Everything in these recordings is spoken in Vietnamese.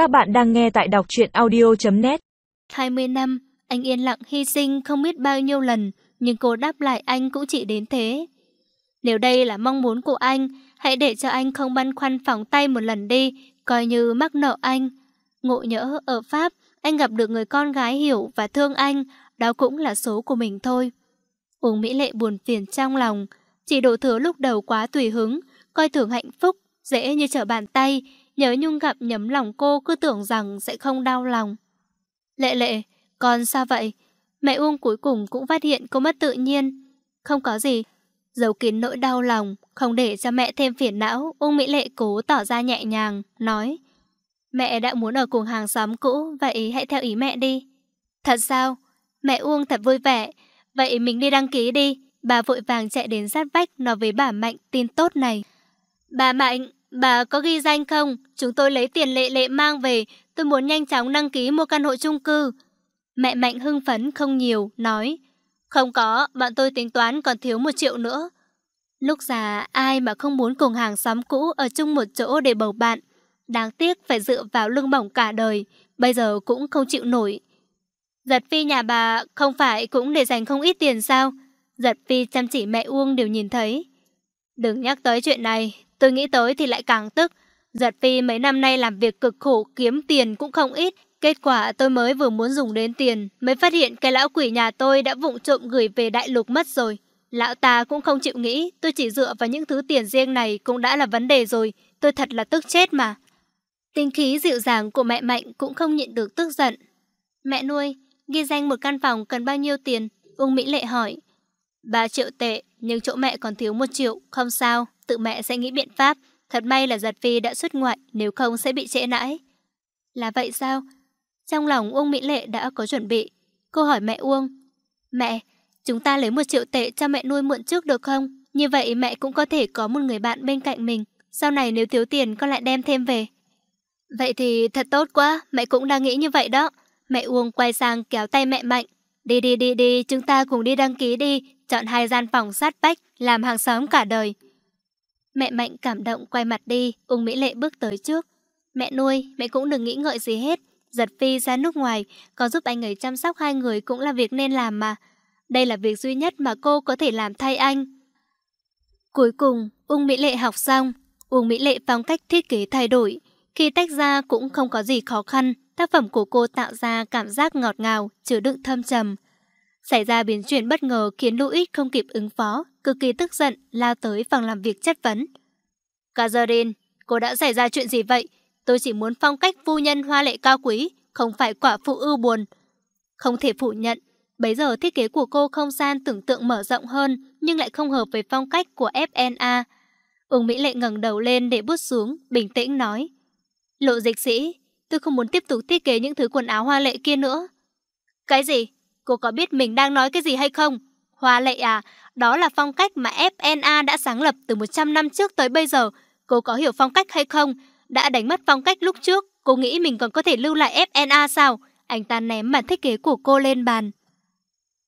Các bạn đang nghe tại đọc truyện audio.net 20 năm, anh yên lặng hy sinh không biết bao nhiêu lần, nhưng cô đáp lại anh cũng chỉ đến thế. Nếu đây là mong muốn của anh, hãy để cho anh không băn khoăn phóng tay một lần đi, coi như mắc nợ anh. Ngộ nhỡ ở Pháp, anh gặp được người con gái hiểu và thương anh, đó cũng là số của mình thôi. Uống Mỹ Lệ buồn phiền trong lòng, chỉ đổ thừa lúc đầu quá tùy hứng, coi thường hạnh phúc, dễ như trở bàn tay, nhớ nhung gặp nhấm lòng cô cứ tưởng rằng sẽ không đau lòng. Lệ lệ, con sao vậy? Mẹ Uông cuối cùng cũng phát hiện cô mất tự nhiên. Không có gì. Giấu kín nỗi đau lòng, không để cho mẹ thêm phiền não, Uông Mỹ Lệ cố tỏ ra nhẹ nhàng, nói Mẹ đã muốn ở cùng hàng xóm cũ, vậy hãy theo ý mẹ đi. Thật sao? Mẹ Uông thật vui vẻ. Vậy mình đi đăng ký đi. Bà vội vàng chạy đến sát vách nói với bà Mạnh tin tốt này. Bà Mạnh, bà có ghi danh không? Chúng tôi lấy tiền lệ lệ mang về. Tôi muốn nhanh chóng đăng ký mua căn hộ chung cư. Mẹ Mạnh hưng phấn không nhiều, nói. Không có, bọn tôi tính toán còn thiếu một triệu nữa. Lúc già, ai mà không muốn cùng hàng xóm cũ ở chung một chỗ để bầu bạn. Đáng tiếc phải dựa vào lưng bổng cả đời, bây giờ cũng không chịu nổi. Giật phi nhà bà không phải cũng để dành không ít tiền sao? Giật phi chăm chỉ mẹ Uông đều nhìn thấy. Đừng nhắc tới chuyện này, tôi nghĩ tới thì lại càng tức. Giật phi mấy năm nay làm việc cực khổ kiếm tiền cũng không ít. Kết quả tôi mới vừa muốn dùng đến tiền, mới phát hiện cái lão quỷ nhà tôi đã vụng trộm gửi về đại lục mất rồi. Lão ta cũng không chịu nghĩ, tôi chỉ dựa vào những thứ tiền riêng này cũng đã là vấn đề rồi. Tôi thật là tức chết mà. Tinh khí dịu dàng của mẹ Mạnh cũng không nhịn được tức giận. Mẹ nuôi, ghi danh một căn phòng cần bao nhiêu tiền? Uông Mỹ Lệ hỏi. 3 triệu tệ, nhưng chỗ mẹ còn thiếu 1 triệu, không sao, tự mẹ sẽ nghĩ biện pháp. Thật may là giật phi đã xuất ngoại, nếu không sẽ bị trễ nãi. Là vậy sao? Trong lòng Uông Mỹ Lệ đã có chuẩn bị. Cô hỏi mẹ Uông. Mẹ, chúng ta lấy một triệu tệ cho mẹ nuôi mượn trước được không? Như vậy mẹ cũng có thể có một người bạn bên cạnh mình. Sau này nếu thiếu tiền con lại đem thêm về. Vậy thì thật tốt quá, mẹ cũng đang nghĩ như vậy đó. Mẹ Uông quay sang kéo tay mẹ Mạnh. Đi đi đi đi, chúng ta cùng đi đăng ký đi, chọn hai gian phòng sát bách, làm hàng xóm cả đời. Mẹ Mạnh cảm động quay mặt đi, Ung Mỹ Lệ bước tới trước. Mẹ nuôi, mẹ cũng đừng nghĩ ngợi gì hết. Giật Phi ra nước ngoài, có giúp anh ấy chăm sóc hai người cũng là việc nên làm mà. Đây là việc duy nhất mà cô có thể làm thay anh. Cuối cùng, Ung Mỹ Lệ học xong. Ung Mỹ Lệ phong cách thiết kế thay đổi. Khi tách ra cũng không có gì khó khăn, tác phẩm của cô tạo ra cảm giác ngọt ngào, chứa đựng thâm trầm. Xảy ra biến chuyển bất ngờ khiến Louis không kịp ứng phó, cực kỳ tức giận, lao tới phòng làm việc chất vấn. Catherine, cô đã xảy ra chuyện gì vậy? Tôi chỉ muốn phong cách phu nhân hoa lệ cao quý, không phải quả phụ ưu buồn. Không thể phủ nhận, bấy giờ thiết kế của cô không gian tưởng tượng mở rộng hơn, nhưng lại không hợp với phong cách của FNA. Uông Mỹ Lệ ngẩng đầu lên để bút xuống, bình tĩnh nói. Lộ dịch sĩ, tôi không muốn tiếp tục thiết kế những thứ quần áo hoa lệ kia nữa. Cái gì? Cô có biết mình đang nói cái gì hay không? Hoa lệ à, đó là phong cách mà FNA đã sáng lập từ 100 năm trước tới bây giờ. Cô có hiểu phong cách hay không? Đã đánh mất phong cách lúc trước, cô nghĩ mình còn có thể lưu lại FNA sao? Anh ta ném bản thiết kế của cô lên bàn.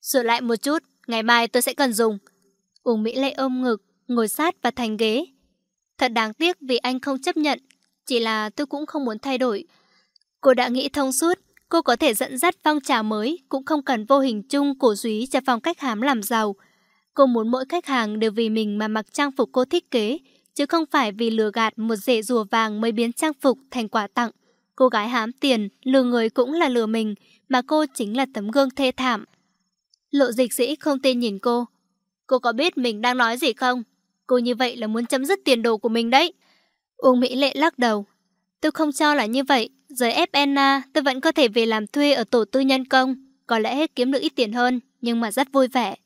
Sửa lại một chút, ngày mai tôi sẽ cần dùng. Uông Mỹ Lệ ôm ngực, ngồi sát vào thành ghế. Thật đáng tiếc vì anh không chấp nhận, chỉ là tôi cũng không muốn thay đổi. Cô đã nghĩ thông suốt, cô có thể dẫn dắt phong trào mới, cũng không cần vô hình chung cổ suý cho phong cách hám làm giàu. Cô muốn mỗi khách hàng đều vì mình mà mặc trang phục cô thiết kế, chứ không phải vì lừa gạt một rễ rùa vàng mới biến trang phục thành quà tặng. Cô gái hám tiền, lừa người cũng là lừa mình, mà cô chính là tấm gương thê thảm. Lộ dịch sĩ không tin nhìn cô. Cô có biết mình đang nói gì không? Cô như vậy là muốn chấm dứt tiền đồ của mình đấy. Uông Mỹ Lệ lắc đầu. Tôi không cho là như vậy. Giới FNA à, tôi vẫn có thể về làm thuê ở tổ tư nhân công. Có lẽ kiếm được ít tiền hơn, nhưng mà rất vui vẻ.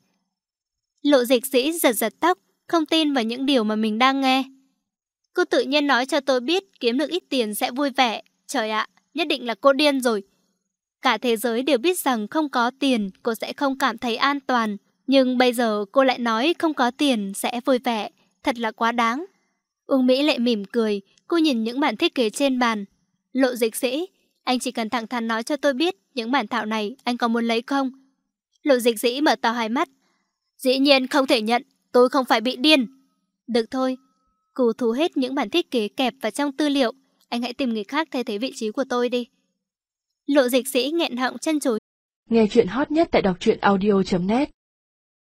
Lộ dịch sĩ giật giật tóc, không tin vào những điều mà mình đang nghe. Cô tự nhiên nói cho tôi biết kiếm được ít tiền sẽ vui vẻ. Trời ạ, nhất định là cô điên rồi. Cả thế giới đều biết rằng không có tiền cô sẽ không cảm thấy an toàn. Nhưng bây giờ cô lại nói không có tiền sẽ vui vẻ. Thật là quá đáng. Uông Mỹ lệ mỉm cười, cô nhìn những bản thiết kế trên bàn. Lộ dịch sĩ, anh chỉ cần thẳng thắn nói cho tôi biết những bản thảo này anh có muốn lấy không? Lộ dịch sĩ mở to hai mắt. Dĩ nhiên không thể nhận, tôi không phải bị điên. Được thôi. cù thu hết những bản thiết kế kẹp vào trong tư liệu. anh hãy tìm người khác thay thế vị trí của tôi đi. Lộ dịch sĩ nghẹn họng chân chối. Nghe chuyện hot nhất tại đọc truyện audio.net